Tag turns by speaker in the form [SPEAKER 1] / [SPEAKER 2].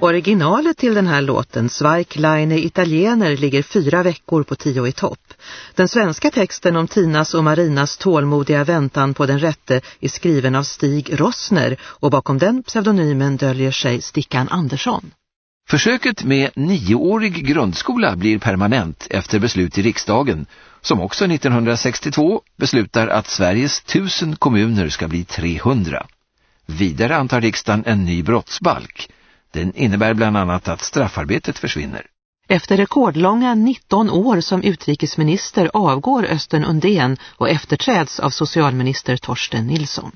[SPEAKER 1] originalet till den här låten, Zweigleine Italiener, ligger fyra veckor på tio i topp. Den svenska texten om Tinas och Marinas tålmodiga väntan på den rätte är skriven av Stig Rossner och bakom den pseudonymen döljer sig Stickan Andersson.
[SPEAKER 2] Försöket med nioårig grundskola blir permanent efter beslut i riksdagen som också 1962 beslutar att Sveriges tusen kommuner ska bli 300. Vidare antar riksdagen en ny brottsbalk. Den innebär bland annat att straffarbetet försvinner.
[SPEAKER 1] Efter rekordlånga 19 år som utrikesminister avgår Östen Undén och efterträds av socialminister Torsten Nilsson.